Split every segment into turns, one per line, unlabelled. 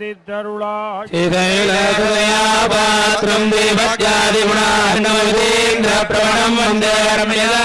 ஆதித்தருளாய்.
பாத்திரம் தேவஜாதி குணார்ணவதேந்திர பிரபணம் வந்தே ரம்யதா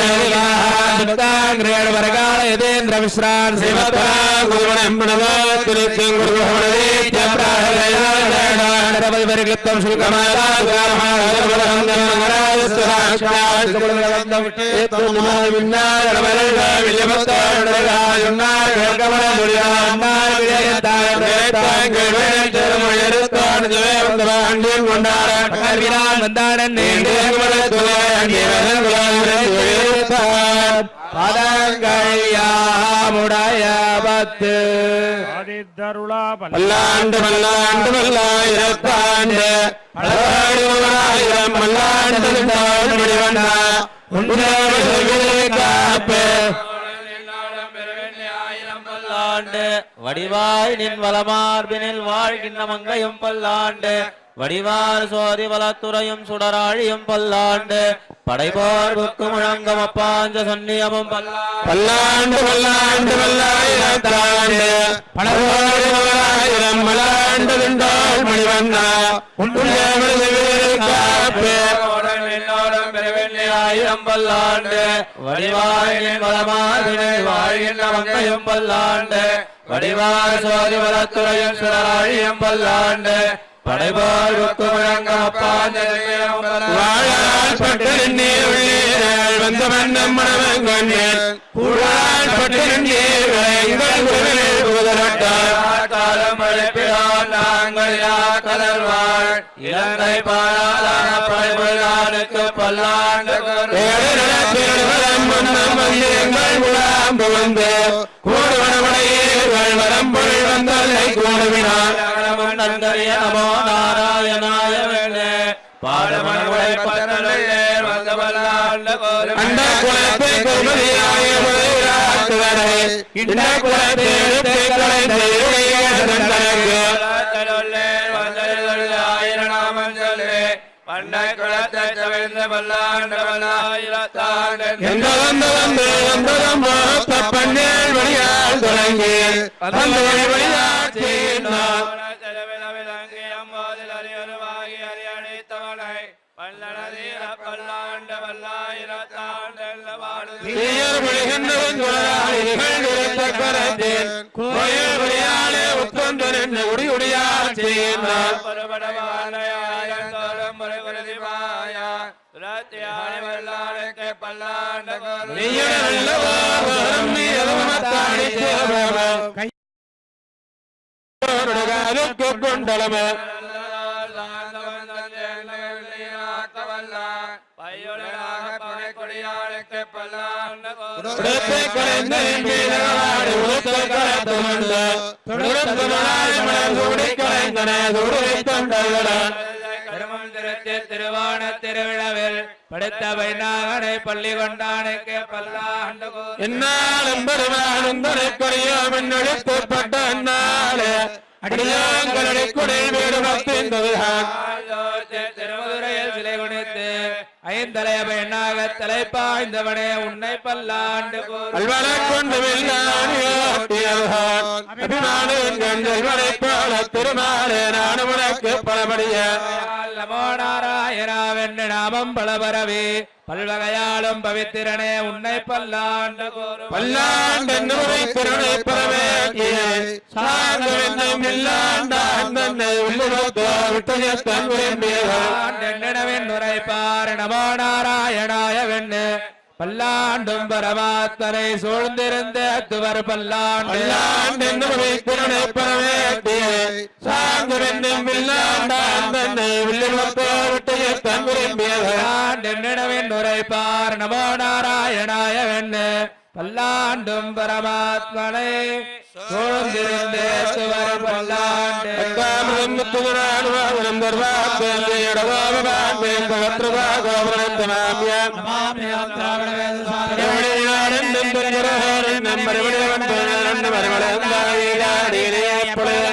ഗ്രേഡ്വർഗാളയതേന്ദ്രമിശ്രാൻ
ശിവത്വം
ശുൽക്കമാണ്യം കൊണ്ടാണ് നീണ്ടേ வந்தாடன் பதங்கையாமுடைய பத்து. பல்லாண்டு பல்லாண்டு பல்லாயிரத்தாண்டு. பல்லாயிரம் பல்லாண்டு காப்பு.
பல்லாண்டு வடிவாய் நின் வளமார்பினில் வாழ்கின்ற மங்கையும் பல்லாண்டு. வடிவார் சோதி வளத்துறையும் சுடராழியும் பல்லாண்டு படைபோர்வுக்கு முழங்கம் அப்பாஞ்ச சன்னியமும் பல்லாண்டு.
பல்லாண்டு பல்லாண்டு பல்லாயிரத்தாண்டு பல்லாயிரம் பல்லாண்டு திண்டாள் மணிவண்ணா காப்பு.
ஆயிரம் பல்லாண்டு வடிவாய் நின் வளமார்பினில் வாழ்கின்ற மங்கையும் பல்லாண்டு வடிவார் சோதி வளத்துறையும் சுடராழியும் பல்லாண்டு படைபோர்வுக்கு முழங்கம் பல்லாண்டு
வாழால் பட்டு நீர் உள்ளீர்கள் வந்த மன்னம் மணவங்கண்ணேன் கூழால் பட்டு நீர்கள்
காலம் அழைப்பிடான் நாங்கள் யா கலர்வாள் இலங்கை பல்லாண்டு நந்தரிய நமோ நாராயணாய வேண்டே. பாடமணை பத்தனே வந்த பல்லாண்டு
அண்ட குலத்தை குருமதியாய முதலாட்டுவரை இந்த குலத்தை எடுத்து கலைந்த இளைய தந்தனக்கு எந்த வந்த வந்து வந்ததும் பன்னேழ் வழியால் தொடங்கி அந்த வழி தீயர் கரத்தேன் கோயில் வழியாலே உட்கொண்டு நின்று உடி உடியாட்சி நான் கொண்டளம உடத்தை கலைந்த மீனவாடு உடுத்த கலந்து கொண்டு
திருவான திருவிழாவில் வைநாகனை பள்ளி கொண்டானுக்கு பல்லாண்டு
என்னாலும் பெருமானும் வீடு
ஐந்தலைய பெண்ணாக தலைப்பாய்ந்தவனே உன்னை பல்லாண்டு
கொண்டு கண்கள் வரைப்பாள திருமாலே நான் உனக்கு பலபடிய.
நமோ நாராயணா வென்று நாமம் பலபரவி பல்வகையாலும் பவித்திரனே உன்னை பல்லாண்டு
பல்லாண்டு திறனை பரவேக்கிய சார்ந்தவென்னும்
உரைப்பார் நமோ நாராயணாய வெண்ணு பல்லாண்டும் பரமாத்தனை சூழ்ந்திருந்த துவர் பல்லாண்டு.
பரவேக்கிய சார்ந்தவென்னும் இல்லாண்டான்
உரைப்பார் நமோ நாராயணாய வெண்ணு
பல்லாண்டும் பரமாத்மனை சூழ்ந்திருந்து சுவர் பல்லாண்டு
அத்தாமிரம் முத்துகுணானுவாதனம்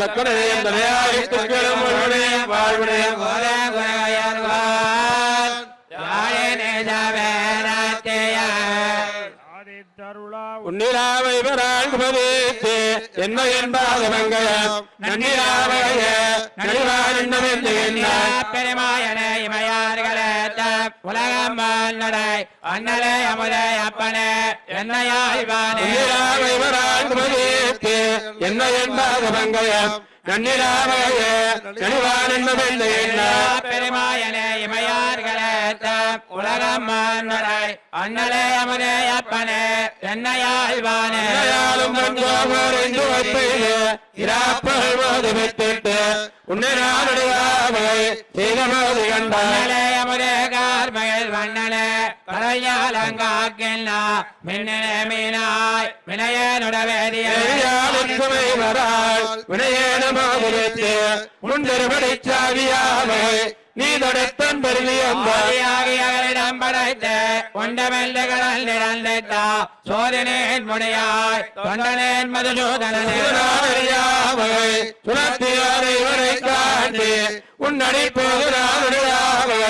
ஐந்து பதம் செய்தா துறவாவன்
உன்னிலாவை வராங்குபதேத்து என்ன என்பாத மங்களம்? நன்னிலாவைய நடிவானந்தமென்று என்னார்
பெருமாயனே இமையார்களே உலகம் வாழ்நடை அண்ணலே அமுதே அப்பனே. என்னையாழ்வானே.
நன்னிலாவை வராங்குபதேத்து என்ன என்பாத மங்களம்? நன்னிலாவைய நடிவானந்தமென்று என்னார்
பெருமாயனே இமையார்களே உலகம் அண்ணலே அமுதே அப்பனே என்னையாழ்வானே
மோதி வைத்திட்டு உன்னை நாடுவாவை செய்த மோதி கண்டாய்.
அண்ணலே அமுதே கார்மகள் வண்ணனே கரையாலங்காக்கின்னா மின்னனே மீனாய் வினயனுடவேதியே
எரியாளுக்குமை வராய் வினையேன மோதிரித்து சாவியாவை நீ தொடத்தன் பெருமியம்பாய்
ஆதியாகியவரிடம் படைத்து உண்டமெல்ல கடல் நிறந்தா சோதனேன் முனையாய் தொண்டனேன் மதுசூதனே
யாவை சுனத்தியாரை வரை காட்டி உன் நடிப்போது நாடுவாவை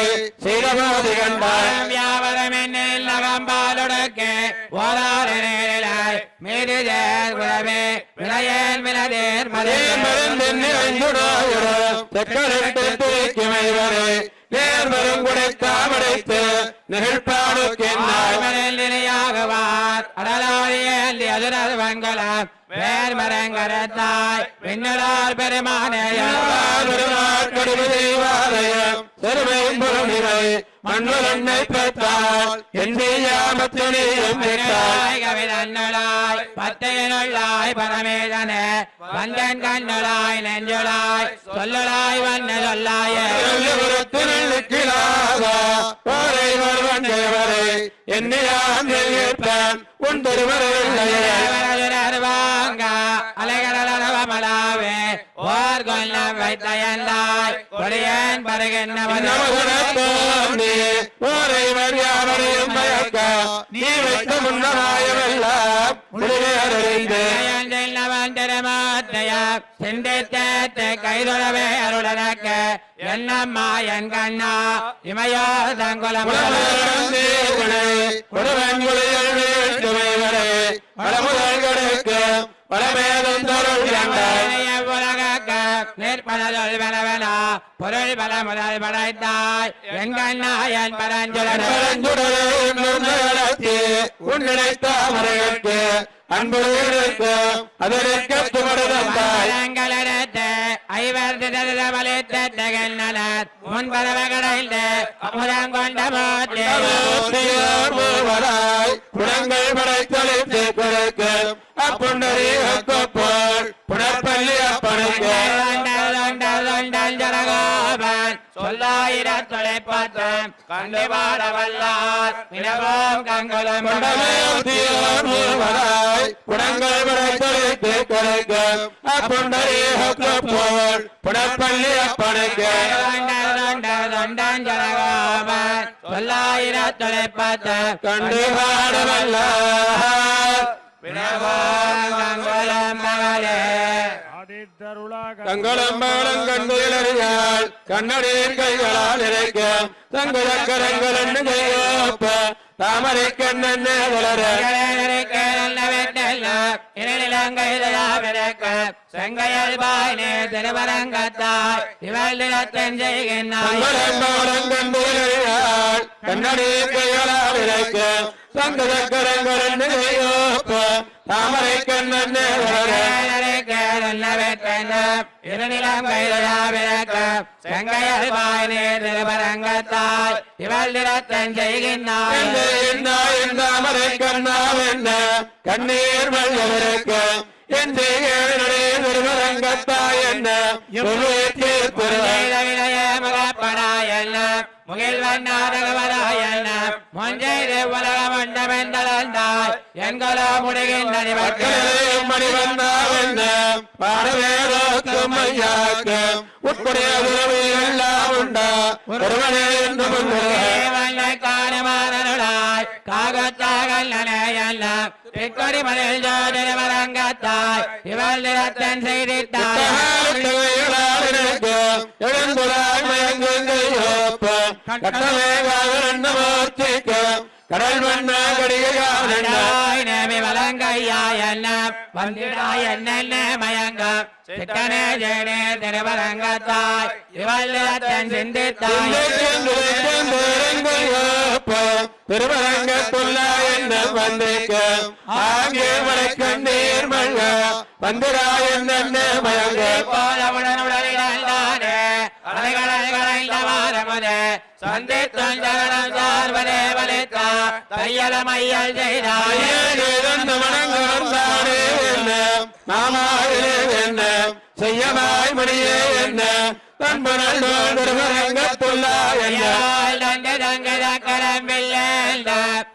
செய்த மோதி கண்டாய்
வியாபாரம் என்னில் நகம்பாலொடுக்கு ஓதார நேரிலாய் மீது சேர் குலவே விளையேன் வினதேர் மதே ஆழ்மனில் நிலையாகுவார். அடலாழியேந்தி அதுரது வங்கலம் வேர் மரங்கரத்தாய் விண்ணலார் பெருமையும்
மண்ணுலன்னை பெற்றால் என் யாமத்தினையும் பெற்றால்
கவிதன்னுளாய் பத்தையனுள்ளாய் பரமேதனே வந்தன் கண்ணுளாய் நெஞ்சுளாய் சொல்லுளாய் வண்ண சொல்லாயே.
உன்
வாங்க அலைகடலவமலாவே கொல்லம் வைத்தயந்தாய் கொடியன்
மயக்க, நீ வைத்த முன்னமாயமெல்லாம்.
சிந்தித்தேத்து கைதொழவே அருளனக்கு என்னம்மா என் கண்ணா இமையோ தங்குலம்
உலகம் தேவனே, தருள் கண்டாய்.
பொருள் பல முதல் படைத்தாய் பரஞ்சுடனே
பரஞ்சுடரே நிர்மலத்தி, உன் நினைத்த அமரருக்கு அன்புடையவருக்கு அதற்கு துமடுதந்தாய்
பழங்களெடுத்து ஐவர் திதவலித்தகன்னலர் முன்பரவகடைந்து அமுதம் கொண்ட போது
மூவராய் புலங்கள் படைத்தளித்து கொடுக்கு அப்புண்டரீகப்போல் புனற்பள்ளி அப்பனுக்கு
சொல்லாயிரத்தொலை பார்த்தம் கண்டு பாட வல்லார் வினவோம் கங்குலம்
மூவராய் புலங்கள் படைத்தளித்து கொடுக்கு அப்புண்டரீகப்போல் புனற்பள்ளி அப்பனுக்கு
சொல்லாயிரத்தொலை பார்த்தம்
கண்டு பாடவல்ல
வினவோம் கங்குலம் மகளே.
ஆதித்தருளாக
தங்களும் பாலம் கண்டுகளறியால் கண்ணடியின் கைகளால் இறைக்க தங்கு சக்கரங்கள் என்று கையோப்ப தாமரை கண்ணன் வளர
செங்கையல் பாய்னே திருவரங்கத்தாய் இவள் நிலத்தன் செய்கின்றாய்
தங்களும் பாலம் கண்டுகளறியால் கண்ணடியின் கைகளால் இறைக்க கண்ணன் வளர
செங்கையல் பாய்னே திருவரங்கத்தாய் இவள் நிலத்தன் செய்கின்றாய்
தாமரை கண்ணாவென்ன கண்ணீர் என் திருவரங்கத்தாய் என்ன
வண்ணாதகவராயன மொஞ்சைது உலக மண்டமெந்தளந்தாய் என்களோ முடிகின்ற நிவர்கள்
மணிவண்ணாவென்ன பாடவேரோக்கும் ஐயாக்க உட்புடைய உறவு எல்லாம் உண்டா ஒருவனே என்று முன்னுரை
காணமானருளாய் காகத்தாகல் நனையெல்லாம். பிற்கொடி மதில் ஜோதிட வரங்கத்தாய் இவள் நிறத்தன் செய்தித்தாய்
கடல் மண்ண கடிகான
அண்டாய் நேமி வலங்கையாய் என்ன? வந்திடாய் என்னென்ன மயங்கம் சித்தனே ஜெயனே திருவரங்கத்தாய். இவள் நிறத்தன் சிந்தித்தாய்
திருவரங்கத்துள்ள என்ன வந்திருக்க ஆங்கே மலைக்கண்ணீர் மல்ல வந்திரா என்ன மயங்க?
போலவுடன் உடலிலானே அலைகளை களைந்த வாரமுதே சந்தித்தன் ஜகனம் சார்வரே வலித்தா தையல மையல் செய்தாய்
மாமாவிலே என்ன? செய்யமாய் மணியே என்ன? என்ன?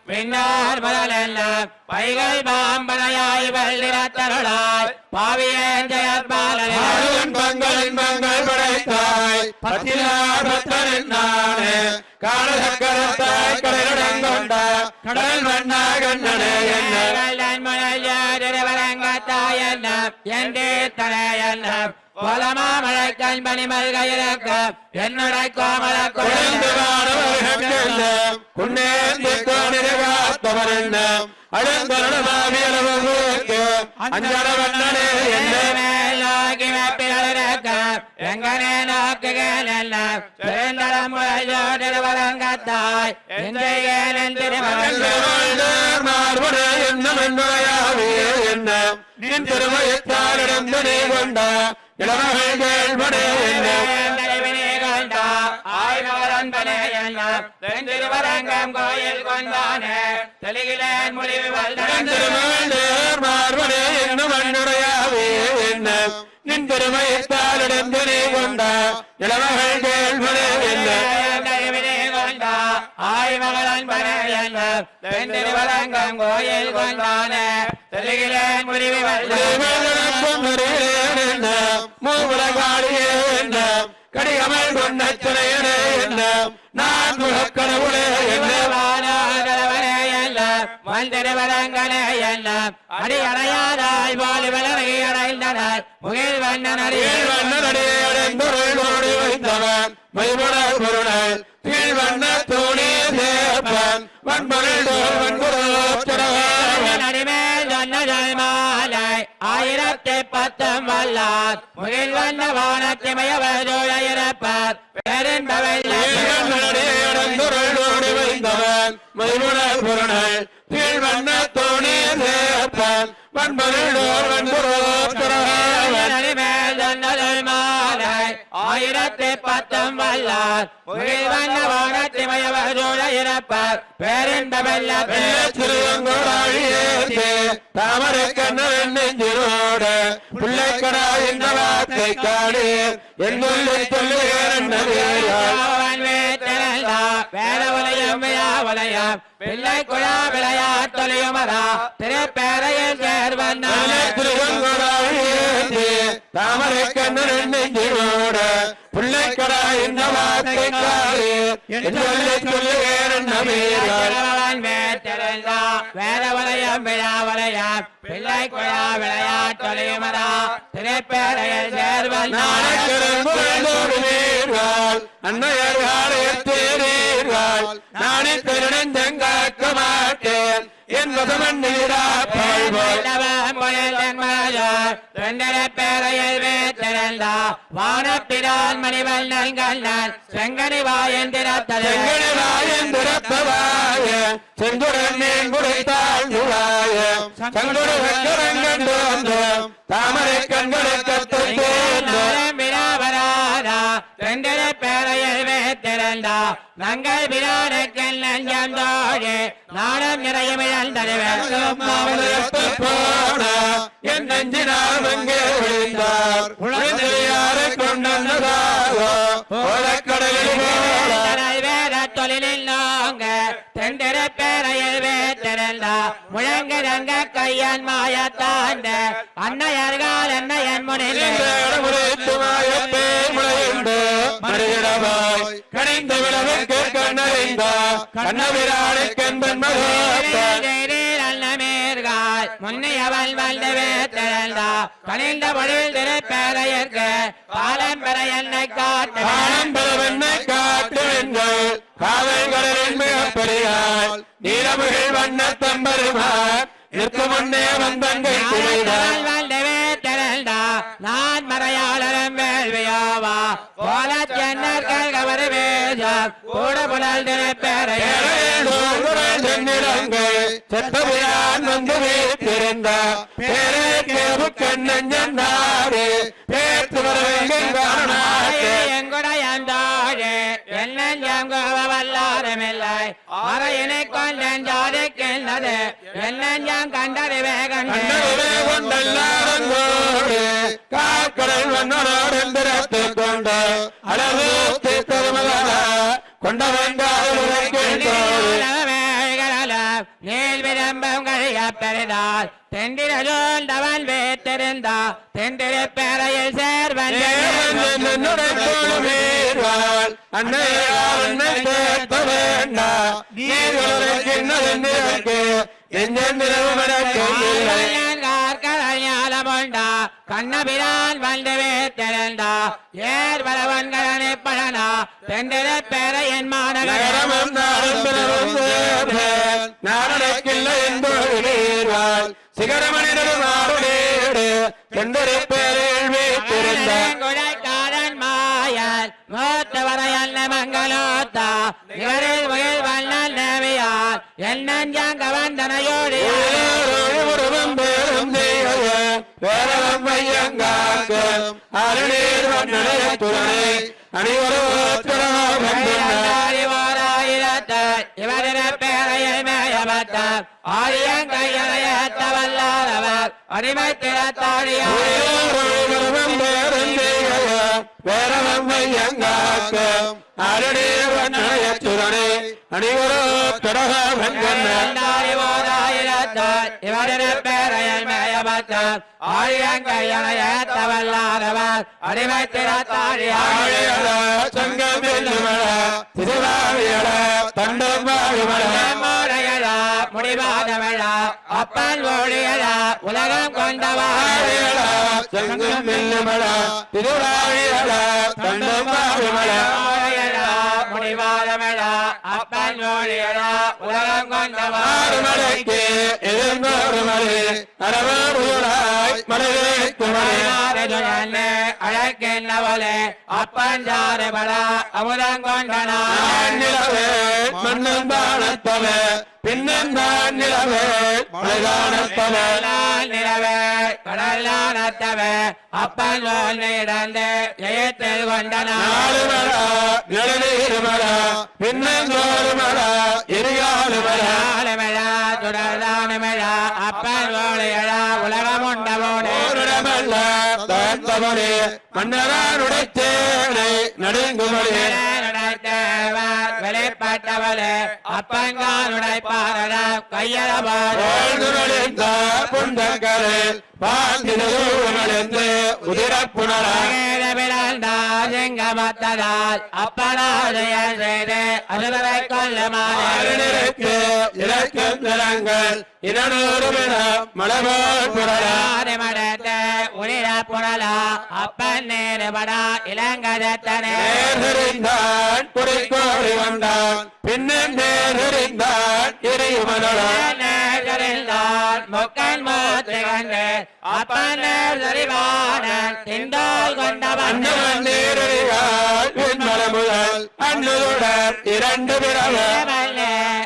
பின்னார் முதலெல்லாம் பைகள் பாம்பனையாய் வெள்ளிரத்தருளாய் பாவியன் ஜெயபாலனே
ஆளும் பங்களின் பங்கள் படைத்தாய். பத்தினார் பத்தனின் நானே கடல் கண்ணனே என்ன? குழந்து வானவர்கெல்லாம் குன்னேந்தி கோணிரகாத்தவரென்ன அழுந்தருளமாவியளவுக்கு அஞ்சன வண்ணனே என்ன
எங்கனே நோக்குகிறல்ல பெருந்தளம் வரங்கத்தாய் எந்த திருமகள்
திருமயத்தாரிடம் கொண்ட கேள்வடே என்ன
திருவரங்கம் கோயில் கொண்டானே தெளிகிலேன் முடிவு
திருமகள் மார்புடே என்னும் என்ன நின் திருமயத்தாரிடம் துணை கொண்ட இளமகள் என்ன.
கோயில் கொண்டானே முடிவு
மூவுலகாளியே என்ன. கடிகமல் கொண்ட துணையனே என்ன நான் முகக்கடவுளே
மந்திரவரங்களே எல்லாம் அடியடையாதாய் போலி அடைந்தனர் முகில் வண்ணன் அடியில்
வைத்தவன் மைமுடல் பொருளல் கீழ் வண்ண தோணி வன்பொருள்
ஆயிரத்தி பத்தம் வல்லார் முகில் வண்ண வானத்திமயவதோழையிறப்பார் பெருந்தவல்ல
மைமுடல் பொருளல் கீழ் வண்ண தோணி
அடிமேல் மாலை ஆயிரத்தி பத்தம் வல்லார். முகில் பேரண்ட வெல்ல பெருந்தவல்ல
தாமரை கண்ணன் நெஞ்சிரோட. பிள்ளை கடா இந்த வார்த்தை காடு. என்னுள்ளே சொல்லுகிறேன்
பிள்ளை குழா விளையாட்டொலியுமரா திருப்பேரையில் சேர்வன்
தாமரை கண்ணன் என்ற வார்த்தை காடு என்னுள்ளே வெல்லா
வேற்றெல்லாம் வேத வலயம் விழா வலயம். பிள்ளை குழா விளையாட்டொலியுமரா திரைப்பேரையில் சேர்வன்
அன்னையர் அன்னையர்கள் எத்தீர்கள் நானே திருநெஞ்சங்காக்க மாட்டேன்.
வானப்பிரான் மணிவல் நல்கண்ணன் செங்கனி வாயந்திரத்தலை
செங்கடவாயந்திரத்தவாய செந்துடன் மீன் குடைத்தாள் நுழாய சங்குட வெங்கரங்கண்டு வந்து தாமரை கண்களை கத்தல்
நங்கள் பிரானுக்கெல் நஞ்சம் தோழி நாடம் நிறைய
போன என் நெஞ்சினால் அங்கே விழுந்தார். உழந்தையாரை கொண்டதாக ஓலக்கடலில் போல
மாயத்தாண்ட அன்னையர்கள் அன்னையன் முனிலே
கணிந்த விளவுக்கு கண்ணறிந்த. மகத்தான்
அன்னமேர்கள் முன்னையவள் வந்து வேத்திருந்தா கணிந்த பொழில் திருப்பேரையற்கு காலம் பெற என்னை காட்டு
ஆனந்தவென்னை காட்டுவெங்கள் காவல்களின் மிகப்பெரியால் நீரமுகில் வண்ண தம்பருமார் நிற்கு முன்னே வந்தங்கை துணைதான்
நான் மறையாளரும் வேள்வியாவா. போல சென்னர்கள் கவரு வேஷம் கூட புனல்
செத்தவியான் வந்து வீட்டிருந்த பேரே கேவு கண்ணஞ்சன்னாரே பேத்து வர
அறையினை கொண்டேன் ஜாதிக்கின்றது என்னெஞ்சம் கண்டறிவே
கண்ணவிலே
கண்டே
கொண்டல்லாரங்கோடு காக்கடல் வண்ணனோடு எந்திரத்தை கொண்டு அளவு
நீல் கழிய பெரிதால் வேத்திருந்தா தெண்டிர பேரையில் சேர்வன் கண்ணபிரான் வந்து வேத்திருந்தா ஏர் வரவன்களனை பழனா தெண்டிர பேரை என் மாநகரம்
சிகரமணிடரும் ஆடுடேடு எந்தொரு பேரில் வீட்டிருந்தார்
குழைக்காரன் மாயன் மூத்தவரையல்ல மங்களோத்தா இவரில் முயல் வந்தனையோடு
பேரும் வேறவம் துணை
இவரிட பேரையில் மேயபத்தம் ஆரியம் கையறையத்த அடிமை திறத்தாடியார்
ஒருவரும் வெங்கண்ணன்
இவரிட பேரையில் மேயபத்தம் ஆரியம் கையறையத்த வல்லாதவர் அடிமை திறத்தாடியார்
ஆழியல சங்கமில்லுமல திருவாவியல
அப்பன் ஓடியடா உலகம் கொண்டவா
ஆழியல சங்கமில்லுமல திருவாவியல தண்டம் வாழுமல
மூடையடா முடிவாதவழா அப்பன் ஓடியடா உலகம் கொண்டவா
ஆறுமலைக்கு எதிர்ந்தோறு மலை அரவூராய் மலையே குமரே.
அழகின்றவளே அப்பன்
பின்னந்தான் நிலவே மலைதானத்தவே
நிலவே கடலானத்தவே அப்பன் இடந்து ஜெயத்தில் கொண்டனா
நாலுமலா நிழலீருமலா பின்னந்தோறுமலா எரிகாலுமலா
ஆலமழா தொடர்தானமழா அப்பன் ஓடையழா உலகம் உண்டவோடு
தாழ்த்தவனே மன்னரானுடைத்தேனை நடுங்குமலே.
வெளிப்ப கைப்பட்டவளே அப்பங்கானுடை பாரட
வாழ்ந்துணர்ந்த புண்டங்களில் வாழ்ந்திருந்து உதிரப்புணராய்
செங்கமத்ததால் அப்பனாதய செய்து அசுரரை கொல்லுமாறு
ஆரணிற்கு இலக்கம் நிறங்கள் இருநூறு மலபோல் புரளா.
மடத்து உளிர புரளா அப்பன் நேருபடா இளங்கதத்தனே.
நேர்ந்தாள் குறிக்கோடி வந்தான் பின்னும் நேர்ந்தாள் எரியுமனோட
நேரில்தான் முக்கன் மூத்து கண்டு அப்பன் திண்டால் கொண்டவன்.
அன்னுடன் இரண்டு பிறகு.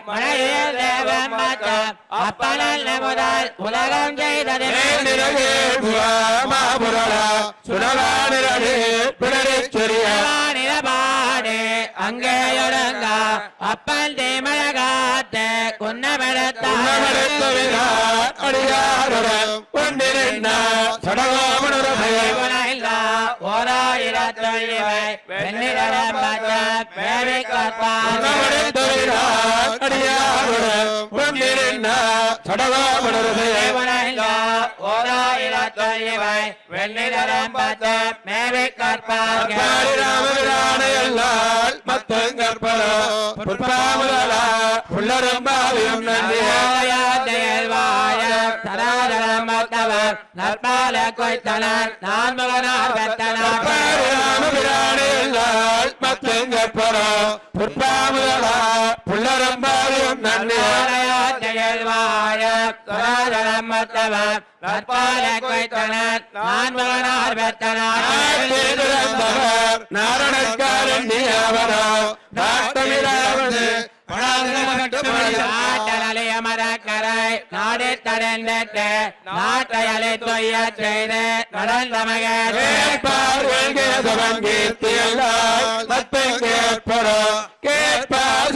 மழையில் தேவன் மச்சம் அப்பனல்ல முதல் உலகம் செய்தது.
மாபுரளா சுடலானிரே பிணரிச் சொரிய
நிலபாடு அங்கே ஒடுங்க அப்பன் தீமழகாத்து
அடியாருடன் கொண்டிருந்த
ஓராயிரத்தொழிவை வெண்ணிடம் பேரை காத்தான்
உன்னமடைத்தவினார் அடியாருடன் கொண்டிருந்த சடகோமனுரமே
ஓராயிரத்தொழிவை வெண்ணிடம் மேவை காப்பார்கள்
அப்பாரி ராமபிரானையல்லால் மத்தங்கற்பரோ புற்பாமுதலா புல்லரம்பாவியும் நன்றியே அப்பாரி ராமபிரானையல்லால் மத்தங்கற்பரோ புற்பாமுதலா புல்லரம்பாவியும் நன்றியே ஆட்சியிறந்தவர் நாரணக்காரண்யவரோ நாட்டமிழாவது.
மரக்கரை நாடு தடந்தட்டு நாட்டையலை தொய்ய செய்து நடந்த மகன்
கேட்பரோ. கேட்பார்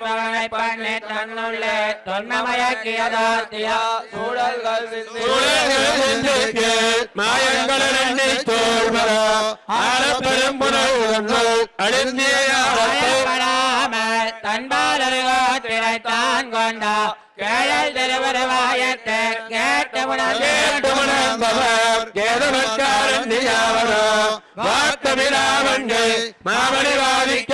மகனை பண்ணு தன்னுள்ளே தொன்மமயக்கியதாத்தியா சூழல்கள்
மாயங்கள் தோல்வரோ ஆழப்பெரும் புனல்
கொண்டா கேழல் திருவருவாயத்தை கேட்டவுடன்
மாமணி வாதிக்க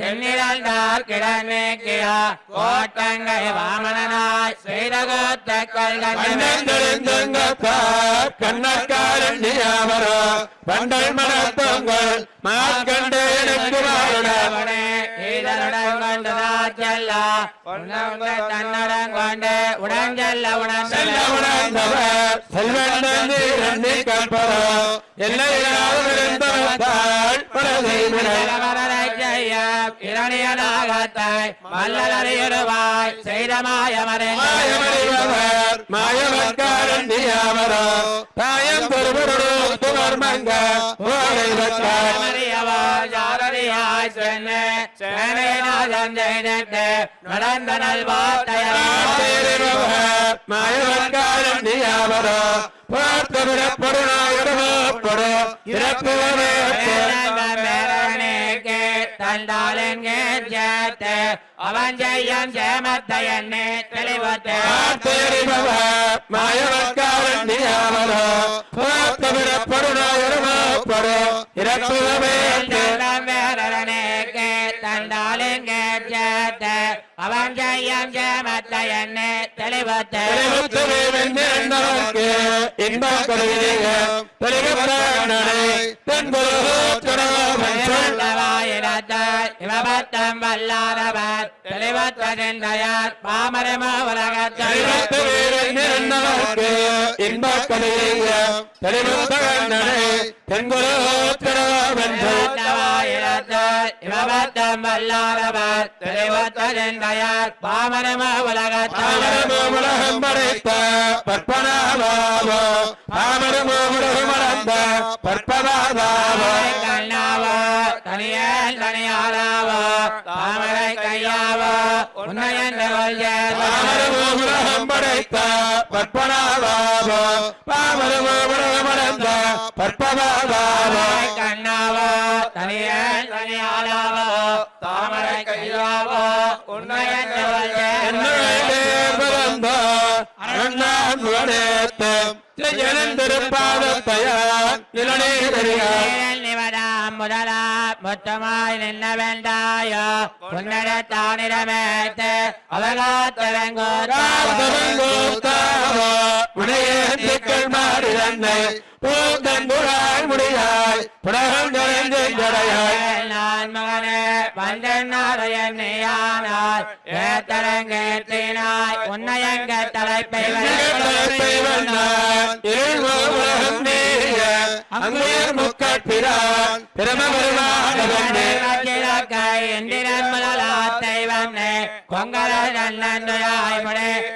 தென்னிரண்டார் கிடமேக்கியா கோட்டங்கை வாமனாய் செய்த கோத்த கண்ணக்காரன்
கண்ணந்தெழுந்தங்கத்தார் பண்டல் மனத்தங்கள் மார்க்கண்டே எனக்கு வாழ
இதனுடன் கொண்டு செல்லா தன்னுடன் கொண்டு உடன் செல்ல உடன்
செல்ல உணர்ந்தவர் செல்வந்தந்தி எண்ணி கற்பரோ எல்லையிலாவிருந்தவத்தால் பல செய்தினர்
இரணியனாகத்தாய் மல்லறியருவாய் செய்த மாயமறிந்த
மாயமறிவர் மாயவர்காரண்யாவரோ தாயம் பெருமருடு துவர்மங்க ஓலை வந்தார்
நடந்த நல்வார்த்தையர்
மாயவர்காரண்யாவரோ பார்த்தவிடப்படுநாயகரோ படோ இறப்புவரே
தண்டாளன் கேட்டு அவன் செய்யும் சேமத்தை எண்ணே தெளிவத்தை
பார்த்தவிடப்படுநாயகரோ படோ இறப்புவரே
தண்டாளன் கேட்டு அவன் செய்யும் சேமத்தை எண்ணே தெளிவத்தை இவபத்தம் வல்லாதவர். தெளிவத்ததென்றையார் பாமரமா உலகத்தை
தெளிவுத்தவேவென்றவர்க்கு இன்பக் கருவினீக தெளிவுத்தவனே தென்குரு திரவென்று
இவபத்தம் வல்லாரவர் தெளிவத்தென்றையார் பாமரம உலகத்தார்
பாமரமும் உலகம் படைத்த பற்பனாபாவோ பாமரமும் உலகம்
கண்ணாவோ தனியாராவோ கையாவோ
உலகம் படைத்த உலகம்
கண்ணாவோ தனியாராவோ தாமரை கையாவோ உன்னை மொத்தமாய் நின்ன வேண்டாயோ புன்னடத்தானிடமேத்து அவகாத்தவங்கோத்தாவோ
உடையேந்துக்கள் மாறி தன்னை பூந்தன்புராய் முடியாய் புடகம் ஜடையாய்.
நான் மகனே வந்தனாரையன்னையானாய் ஏத்தரங்கேற்றினாய் உன்னையங்க தலைப்பை
தலைப்பை வந்தான் அங்கே முக்கட்பிரான் பிரமபெருமானவனே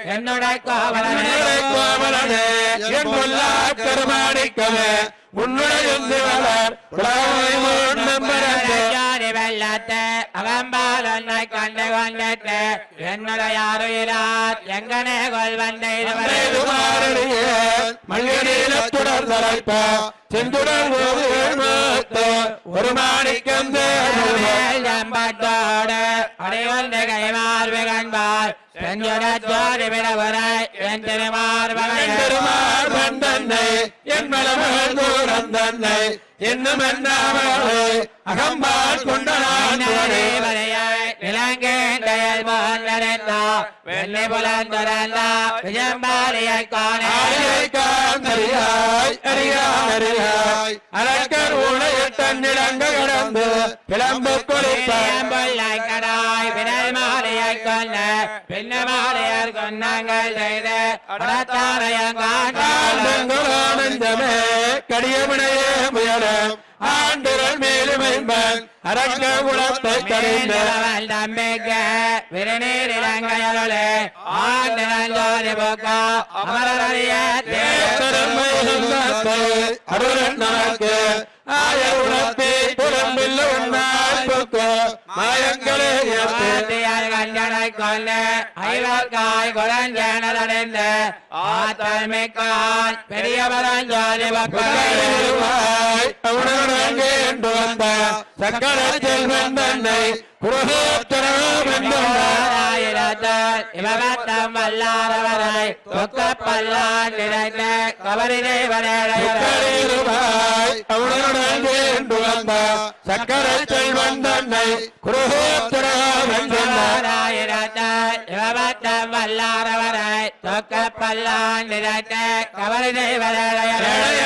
என்னுடைய கோவலனே.
உன்னுடைய கோவலனே. என் பொல்லா கருமாணிக்கவே. உன்னுடைய வளர் உலகை நம்பரே
யாரி வெள்ளத்தை? அகம்பாலனை கண்டு கொண்டிட்டு என்னுடைய அருயிரார் எங்கனே கொள்வந்த இதுவரை
மல்லிகையிலத்துடன் தலைப்ப
என்
பெருமாள் வந்தன்னை என் மலமகள் தூரம் தன்னை என்னும் அகம்பால் கொண்ட நான் போனே.
வெள்ளி புலந்துரந்த விஜம்பாலியை காணே
ஆரியை காந்தறியாய் அறியாய் அறியாய் அலக்கர் உணையில் தன்னிடங்க கடந்து கிளம்பு கொடுப்பான்
கடாய் விரல் மாலையை கொல்ல பின்ன மாலையர் கொன்னாங்கள் செய்து
ஆண்டங்குளானந்தமே கடியமனையே முயல ஆண்டுகள் மேலுமைம்பன் அரக்க குலத்தை கரைந்த
தம்பிக்கு விருநீரிலங்கையருளே ஆண்டு போக்கா
உள்ளத்தை அருளன் நமக்கு ஆய உணர்த்தி புலம்பில்ல உண்ணாய் போக்கு மாயங்களே ஏற்று.
ஆத்தியார் கஞ்சனை பெரியவரன்
அவனுடனே என்று வந்த சக்கர செல்வன் தன்னை குருகோத்தரம் என்றார்
இவகத்தம் வல்லாரவரை தொக்க பல்லான் நிறைந்த வரையறைய
சக்கரையிருவாய் அவனுடனே என்று வந்த
இவகத்தம் வல்லாரவரை தொக்க பல்லான் நிறைந்த வரையறைய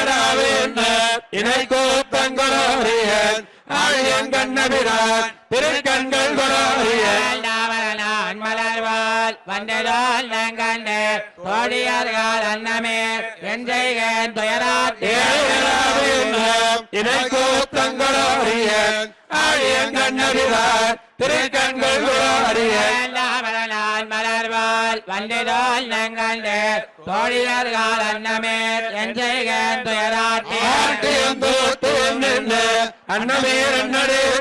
இணை கோத்தங்களாரியன் ஆழியன் கண்ணபிரான் திருக்கண்கள்
மலர்வால் வந்ததால் நங்கண்டு தோழியர்கள் அன்னமே என் செய்கேன் துயராத்தே
இணை கோத்தங்களாரியன் ஆழியன் கண்ணபிரான் திருக்கண்கள்
மலர்வால் வந்ததால் நங்கண்டு தோழியர்கள் அன்னமே என் செய்கேன் துயராத்தே
அன்னமே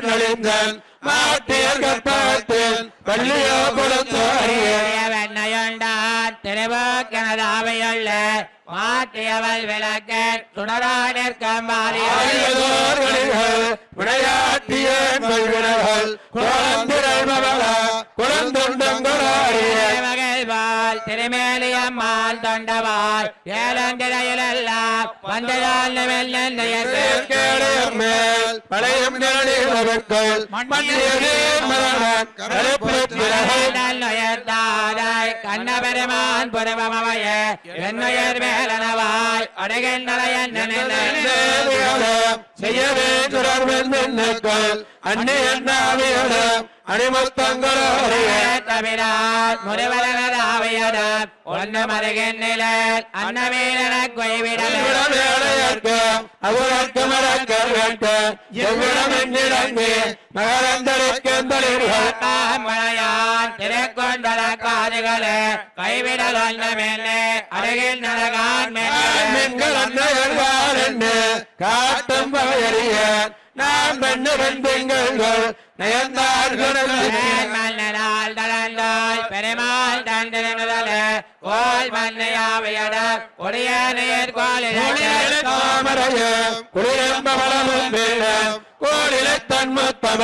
நலிந்தன். மாட்டியர் கற்பத்தில் பள்ளியோ கொடுத்து அறியேன்
வெண்ணையுண்டான் திருவோக்கனதாவையுள்ள மாற்றியவள் விளக்க
ஆரியதோர் வழிகள் விளையாட்டிய குழந்துண்டங்களாரிய
மகிழ்வாள் திருமேலியம்மாள் தொண்டவாள். ஏழந்திரையிலெல்லாம் வந்ததால்
மேல் பழையம் நிழலில் மண்ணியரே மரண கருப்பு திரகை
உயர்த்தாதாய் கண்ணபெருமான் புறவமவைய என்னுயர் மேலனவாய் அடைகின்றன
செய்யவே சுடர்வெண் அன்னை அன்னி அணிமத்தங்களோடைய
தவிரால் முருவலனதாவையடம் ஒன்று மருகின்னில அன்னமீலன கொய்விடல
அவரற்கு மறக்க வேண்ட எவ்விடம் என்னிடங்கு மகரந்தரிக்கந்தளிர்கள்.
மழையான் திருக்கொண்டல காதுகளே கைவிடல் ஒன்றமென்னு அருகில்
என்று காட்டும் பகையறிய நாம் பெண்ணிடன் திங்கள் நயந்தார்கள்
தளந்தாய் பெருமாள் தந்திருந்தல கோல் மன்னையாவையட கொடிய நீர் கோலில்
தாமரைய குளிரம்பவளமும் வேடம் கோலில தன்முத்தம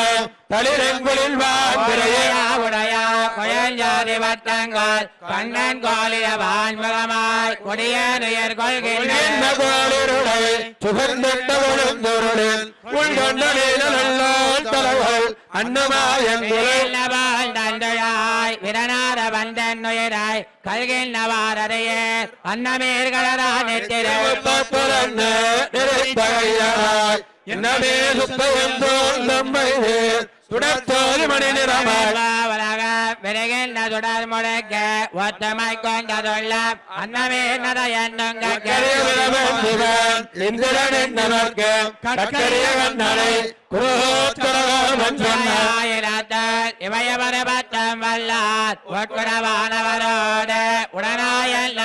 தளிரெங்குளில் வாந்திரையே
உடையா குயஞ்சாதி வட்டங்கள் கண்ணன் கோலில வான்முகமாய் கொடிய நீர் கொள்கின்ற
கோளிருளை சுகர்ந்திட்ட ஒழுந்தொருளில் உள்கொண்ட நீலநல்லோல்
தந்தையாய் விரநாத வந்தன் கல்கின்றவாரையே
என்னமே சுத்தயந்தோல் நம்மை சுடத்தோல் மணி நிறமாய்
உலக விரைகின்ற சுடர் முழக்க ஒத்தமை கொண்டதுள்ள அன்னமீர்நத என்னுங்க
கரிய விரவன் சிவன் இந்திரன் என்னவர்க்கு? கக்கரிய கண்ணனை குருகோத்தரவன் சொன்னார்.
ஆயிரத்தால் இமயவர பத்தம் வல்லார். ஒட்குடவானவரோடு உடனாயல்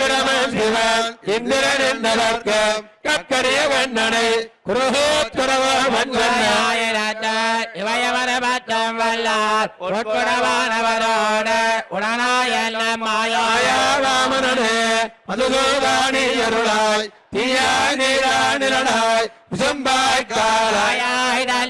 விரவன் சிவன் இந்திரன் கண்ணனை குருகோத்தரவன் சொன்னார்
ஆயிரத்தால் இமயவர பத்தம் வல்லார் ஒட்குடவானவரோடு உடனாயல் மாயாய
ராமனே மதுசூதானி அருளாய் தீயாய் நீராய் நிலனாய் விசம்பாய் காலாய்
தாயாய் தந்தையாய்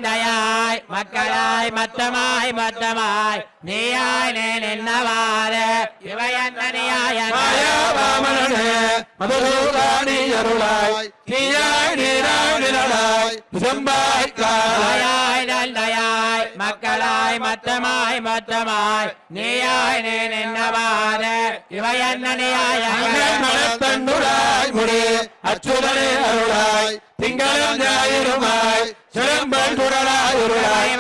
மக்களாய் மத்தமாய் மத்தமாய். நீயாய் நே நின்னவாறு. இவையந்தனியாய
மாயாவாமனே மதுசூதானி அருளாய். தீயாய் நீராய் நிலனாய் விசம்பாய் காலாய்.
தாயாய் தந்தையாய் மக்களாய் மத்தமாய் மத்தமாய். நீயாய் நே நின்னவாறு. இவையந்தனியாய
மனத்தண்டுராய் முடி அச்சுதனே அருளாய். திங்களும் ஞாயிறுமாய் சிலம்பல் சுடராய் உருளாய்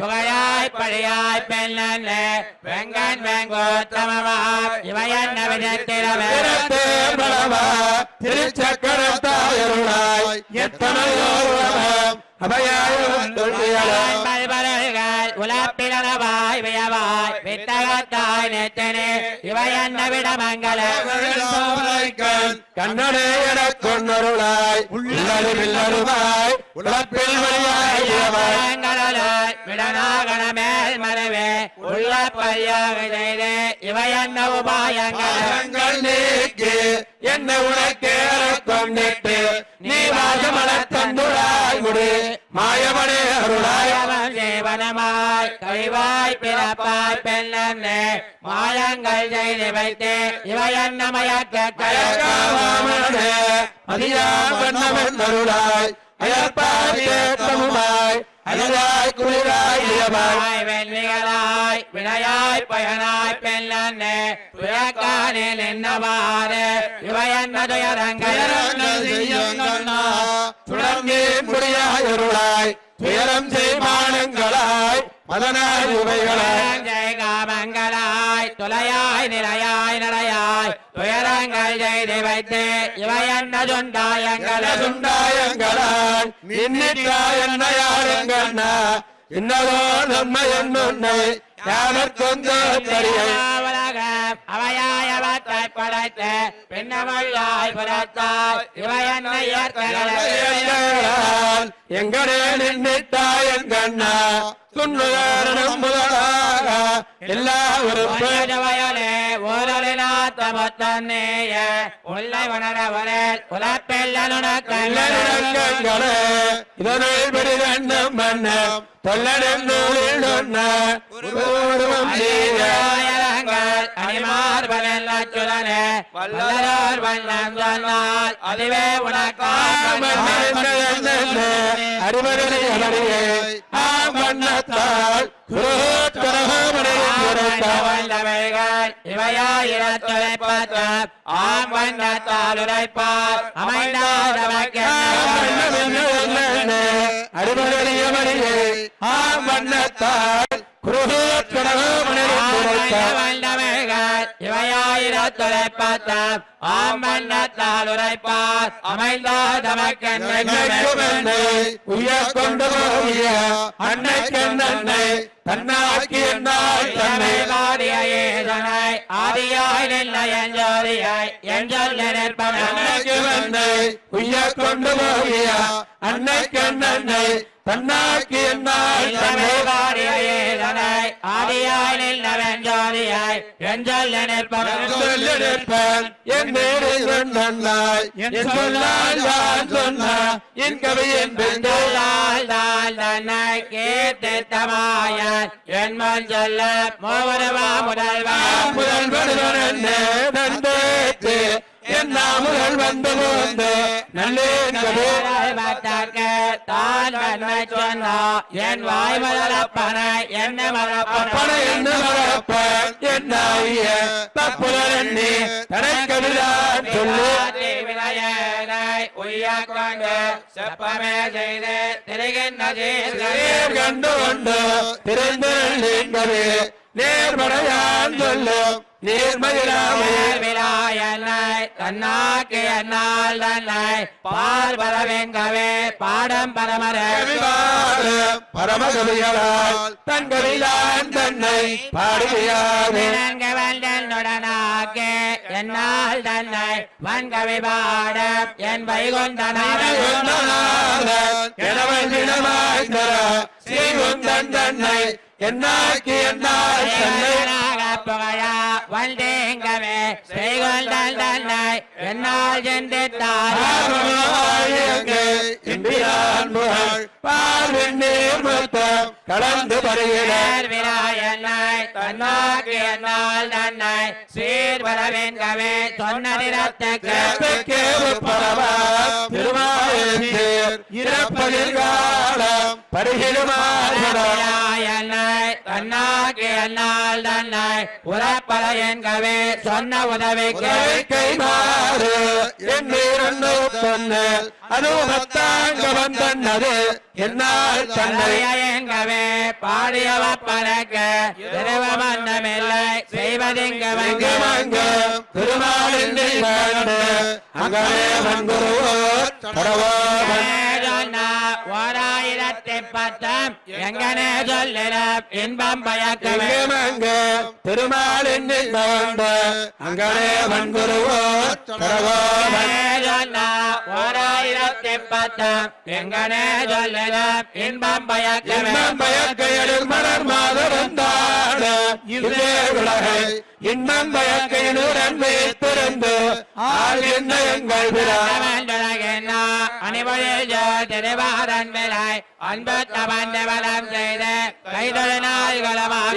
புகழாய் பழியாய் பெண்ணே வெங்கன் வெங்கோத்தமமாம் இவையன்ன விதத்திலவே
திருத்தேர்வளவா, திருச்சக்கரத்தாயருளாய் எத்தனையோருளவம் அபயாயும்
உலப்பிலனவாய் வியவாய் வித்தகத்தாய் நெத்தனே இவையன்ன விடமங்கள
கண்ணனே எனக் கொண்டருளாய் உள்ளது பில்லருமாய் உழப்பில் வழியாய்
மங்களலாய் விடனாகண மேல் மறைவே உள்ள பையாக செய்து இவையன்ன உபாயங்கள்.
நீக்கி என்ன கொண்டிட்டு நீ வாசமலத் தந்துளாய் முடி. மாயமனே அருளாய்.
ஜீவனமாய் கழிவாய் பிறப்பாய் பெண்ணே மாயங்கள் செய்து வைத்து. இவையன்ன மயக்க
கயகாவாமனே அதியா வண்ணவன் அருளாய் அயற்பாதியேற்றமுமாய் அயலாய் குளிராய் இயமாய்
வெள்ளிகளாய் வினையாய் பயனாய் பெண்ணே பிறக்கானில் என்னவாறு இவையன்ன துயரங்கள்
துடங்கி முடியாய் அருளாய் துயரம் செய்மானங்களாய் மதனாய் உவைகளாய்
ஜெய் காமங்களாய் துளையாய் நிலையாய் நடையாய் துயரங்கள் செய்து வைத்து இவையன்ன சுண்டாயங்கள்
சுண்டாயங்களால் நின்னிட்டாயன்னையாருங்கண்ணா இன்னதோ நன்மை என்னை யாவர்க்கொந்த தரியை.
அவையாய் அவற்றை படைத்து பின்னமல்லாய் புறத்தாய் இவையன்ன இயற்கைகளை
எங்கனே நின்னிட்டாயன் கண்ணா துண்ணுகாரணம் முதலாக எல்லா உறுப்பு
வயலே ஊரலினாத்த மொத்தன்னேய உள்ளை உணரவரே உலப்பெல்லனுணக்கல்ல
நல்லிணக்கங்களே இதனை பெரிதண்ணம் மன்னம் தொல்லடம் நூலில் ஒன்ன உருவம் செய்ய
ஆயிரங்கள் அணிமார்பலன் அச்சுதனே வல்லரோர் வண்ணம் சொன்னால் அதுவே
அறிவரனை அமரியே ஆ வண்ணத்தால் குருத்தரகமனை
உனக்காய் பெருங்கவேல் இவையாயிரத்துழைப்பத்து ஆம் வண்ணத்தால் உரைப்பார். அமைந்தாதவர்க்கு
அருமறியமறியே ஆம் வண்ணத்தால் குருகடகமணித்தார்
வல்லவர்கள் இவையாயிரத்துழைப்பத்து ஆம் வண்ணத்தால் உரைப்பார் அமைந்தாதவர்க்கு
உயர் கொண்டு போகிய அன்னைக்கண்ணை தன்னாக்கி என்னால் தன்னை
ஏதனை ஆதியாய் நின்ற எஞ்சோதியாய் எஞ்சொல்
அன்னைக்கு வந்தை உயர் கொண்டு போகிய அன்னைக்கண்ணை தன்னாக்கி என்னால் தன்னை
ஏதனை ஆதியாய் நின்ற வெஞ்சோதியாய் எஞ்சொல்
சொல்லிருப்பேன் என் நேரை சொன்னாய் என் சொல்லால் நான் சொன்ன? என் கவியின் பெண்கள்
தன்னை கீர்த்தித்தமாயன் என் சொல்ல மூவரவா முதல்வன்
முதல்வன் நாமுதல் வந்து
பட்டார்க்கு தான் நன்மை சொன்னா என் வாய் மலரப்பனை என்ன
அப்பன என்ன மறப்பன் என் நாய தப்புதல் எண்ணி தனக்கவிதான் சொல்லு.
செப்பமே செய்து திரிகின்ற
நேர் கண்டு கொண்டு திறந்து நீங்கவே நேர்மறையான் சொல்லும் நேர்மயிலாமே
விழாயனை தன்னாக்கு என்னால் தன்னை பால் பரவெங்கவே பாடம் பரமர.
பரமகவியலால் தங்கவிலான் தன்னை
வந்தனுடனாக்கே என்னால் தன்னை வன்கவி பாடம் என்
செய்குந்தன் தன்னை என்னாக்கி என்னாய்
புகழா வந்தேங்கவே. செய்கொண்டால் தன்னாய் என்னால்
கலந்து வருகிறார்
விராயனாய் தன்னாக்கு என்னால் தன்னை சீர் வரவேங்கவே சொன்னதிரத்துக்கு
இறப்பதில் காலம் பருகிடுமாறுகிறார்
விராயனாய் தன்னாக்கு என்னால் தன்னை உறப்பல என்கவே சொன்ன உதவிக்கு
கைமாறு அனுபத்தாங்க வந்தன்னது என்னால் தன்னை
எங்கவே பாடியவ பறக்க திருவமந்தமில்லை செய்வதிங்க
அங்கமங்க திருமாலின் கண்டு அங்கமே வன்குருவோ கடவோவன்
ஓராயிரத்தி பத்தம் எங்கனே சொல்லிட இன்பம் பயக்கவே.
அங்கமங்க திருமாலின் அங்கமே வன்குருவோ
ஓராயிரத்தி பத்தம் எங்கனே சொல்லிட இன்பம் பயக்கவே.
இன்பம் பயக்கையடில் மலர் மாதவந்தாட இதே உலகை இன்பம் பயக்கையினுடன் வைத்திருந்து ஆள் என்ன எங்கள் விழா.
அணிபொழில் திருவாரன் விலை அன்பு தவந்த வளம் செய்த கைதொழு நாள்களமாக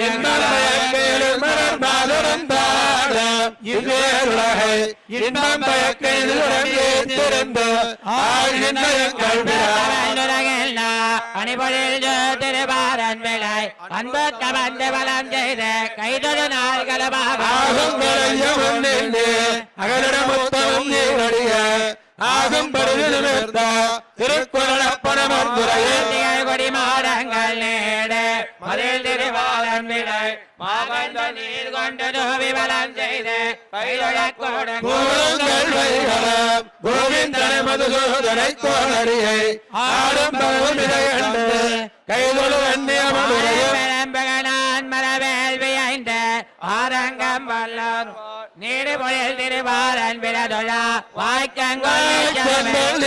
இன்பம்
அணிபொழில் திருவாரன் விலை அன்பு தவந்த வளம் செய்த கைதொழு நாள்களமாக
நின்று அகலிடமுத்தமும் நீரடிய ஆகும் பருகிருத்த திருக்குறளப்பணமன் துறையில்
கொடி மாடங்கள் நேடு மதில் திருவாளன் விலை மாகண்ட நீர் கொண்டு தோவி வளம் செய்து
கோவிந்தனை மதுசூதனை கோளரியை ஆடும் பருவமிடையண்டு கைதொழு அந்நியமதுரையும்
விளம்பகனான் மரவேல் வியைந்த ஆரங்கம் வல்லோர் நீடு பொழில் திருவாரன் விரதொழா வாய்க்கங்கோல்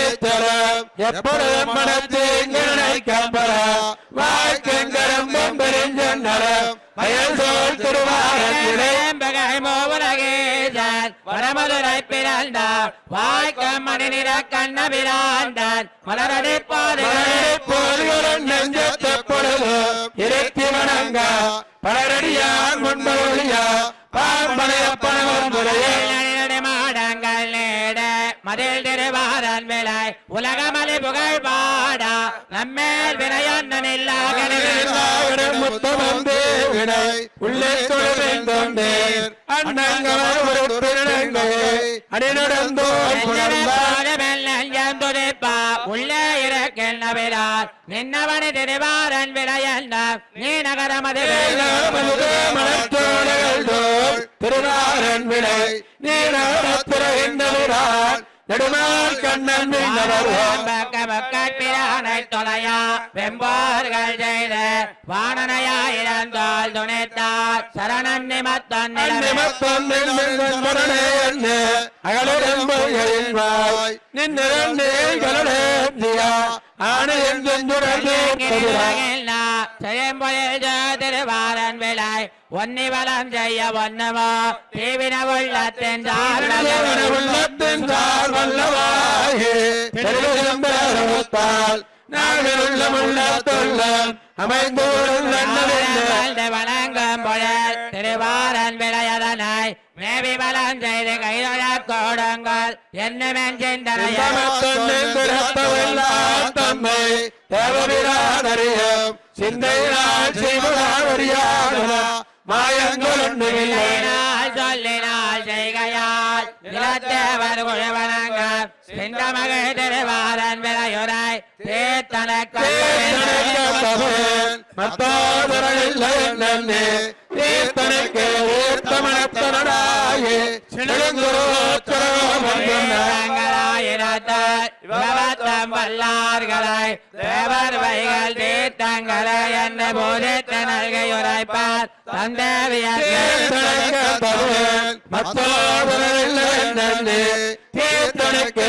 எப்பொழுதும் மனத்தீங்கப்பட வாய்க்கெங்கரம் பெருஞ்சன்னரம் மயல் சோழ் திருவாரன் இணை
வரமதுரை பிறந்த வாய்க்கம் மணி நிற கண்ண பிராண்டான் மலரடி
போர்களும் நெஞ்சத்த பொழுது இறைத்தி வணங்க பலரடியான் முன்பொழியா உள்ளே தொழுவேன் அண்ணங்கள்
உள்ளே இருக்கின்றவிரார் நின்னவனி திருவாரன் விளையந்த நீ நகரமது
திருநாரன் நீ நீரத்துறையின்றவிரான் நெடுமால் கண்ணன்
பிரானை தொலையா வெம்பார்கள் செய்த வானனையாயிரந்தால் துணைத்தார். சரணன் நிமத்தன் திருவாரன் விலை ஒன்னி வளம் செய்ய ஒன்னவோ தீவின உள்ளத்தின்
உள்ளத்தின் சார் வல்லவாயே
வணங்கும் பொழுது திருவாரன் விளையதனை மேவி வளம் செய்து கைதொழ கோடுங்கள் என்னமென்
தம்மை தேவபிரானறியும் சிந்தையினால் செய்வதாவறியாத மாயங்கள் ஒன்றுமில்லை
சொல்லினால் செய்கையால். நிலத்தேவர் குழுவனங்க சிந்த மகள் திருவாரன் விளையுரை தீர்த்தனக்கு
மத்தாதரையில்லை என்னே தீர்த்தனுக்கு தீர்த்தமனத்தனடாயே
விவத்தம் வல்லார்களை தேவர் வைகள் தீர்த்தங்களை என்ன போதித்த நல்கை உரைப்பார்
மத்தாதரையில்லை என்னே தீர்த்தனுக்கு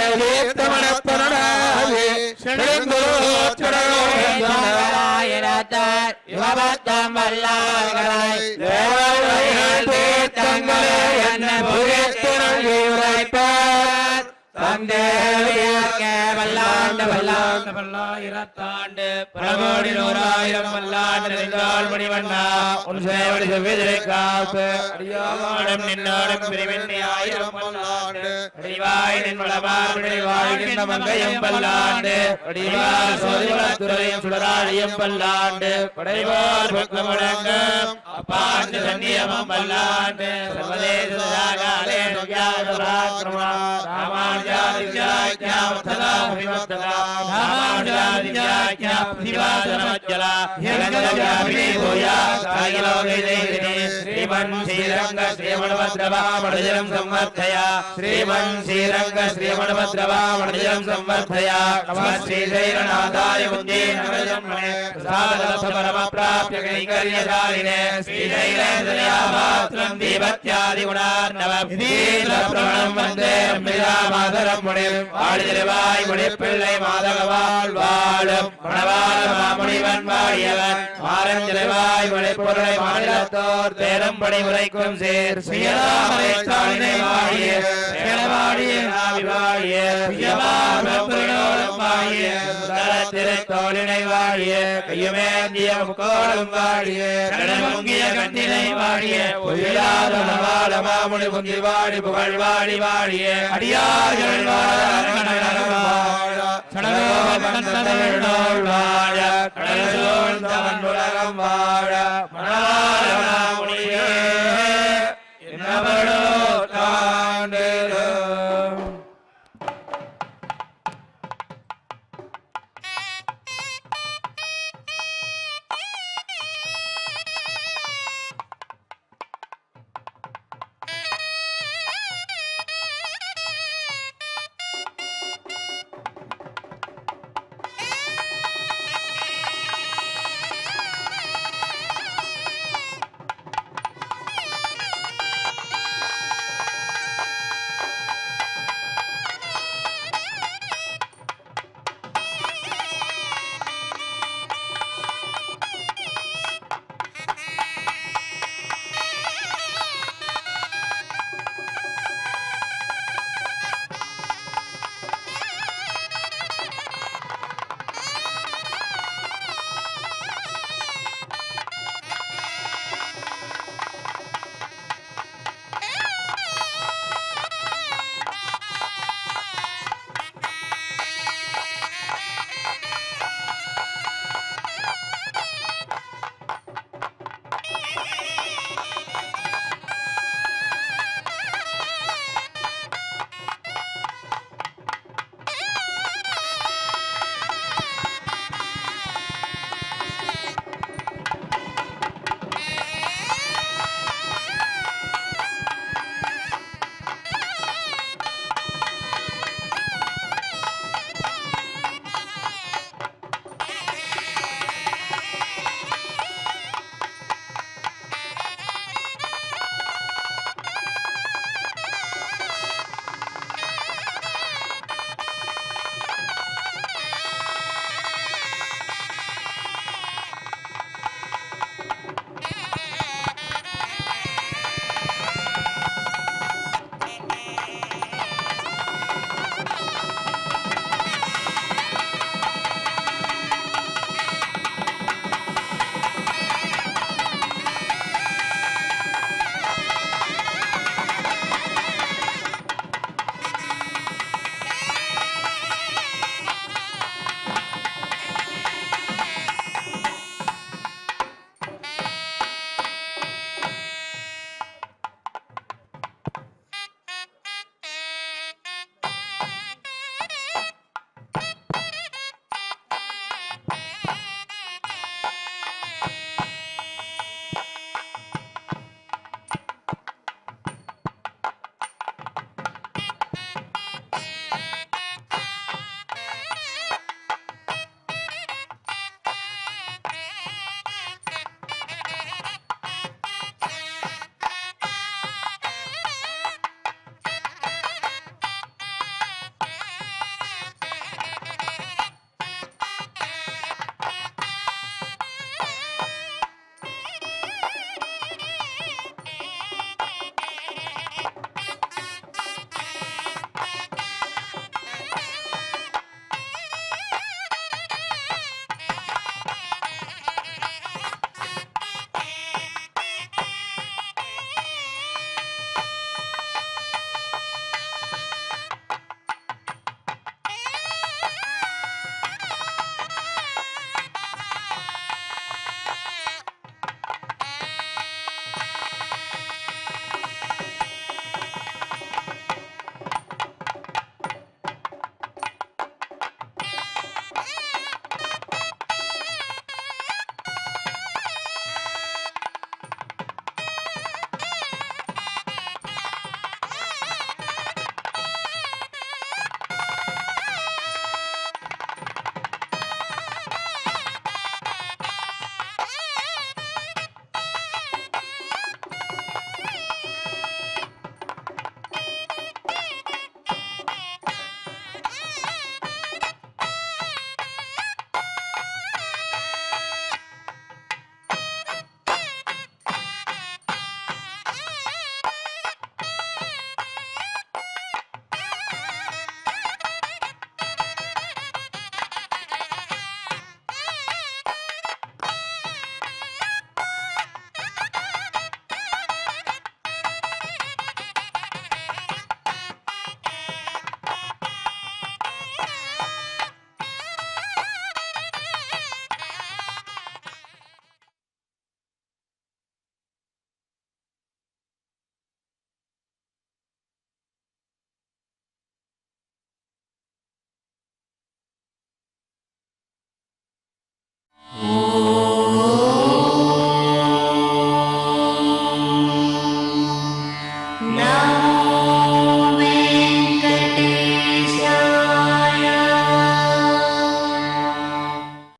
பல்லாயிரத்தாண்டு பரமோடி நூறாயிரம் பல்லாண்டு நெஞ்சால் மணிவண்ணா உன் சேவடி செவ்விதிரை காப்பு அடியாமாடம் நின்னாடும் பிரிவினை ஆயிரம் பல்லாண்டு. சுடராழியும் பல்லாண்டு. படைவார் பக்க முழங்கம் அப்பாண்டு சன்னியமும் பல்லாண்டு. ஸ்ரீரங்க ஸ்ரீமன் ஸ்ரீரங்க ஸ்ரீமணபத்ரவா மடஜலம் சம்வர்த்தயா நம ஸ்ரீசைரநாதாய முந்தே நவஜன்மனே சாதலச பரம பிராப்ய கைங்கர்யசாலினே ஸ்ரீசைலேந்திரயாபாத்ரம் தீபத்யாதி குணார்ணவ பிரமணம் வந்தே அம்பிகா மாதரம் முனி ஆடிதிருவாய் முடிப்பிள்ளை மாதகவாள் வாழும் மணவாள மாமுனிவன் வாழியவன் மாறஞ்சிலைவாய் மணிப்பொருளை மாநிலத்தோர் தேரம்படி உரைக்கும் சேர் சுயதாமரை தாளினை வாழிய நாவி வாழிய பிரியமாபுரணோடும் வாழிய திருத்தோளினை வாழிய கையுமேந்திய முக்கோடும் வாழிய கடமுங்கிய கண்ணினை வாழிய பொய்யில்லாத நவால மாமுனி புந்தி வாடி புகழ் வாடி வாழிய அடியார்கள் வாழ. கடல் சோழ்ந்தவன்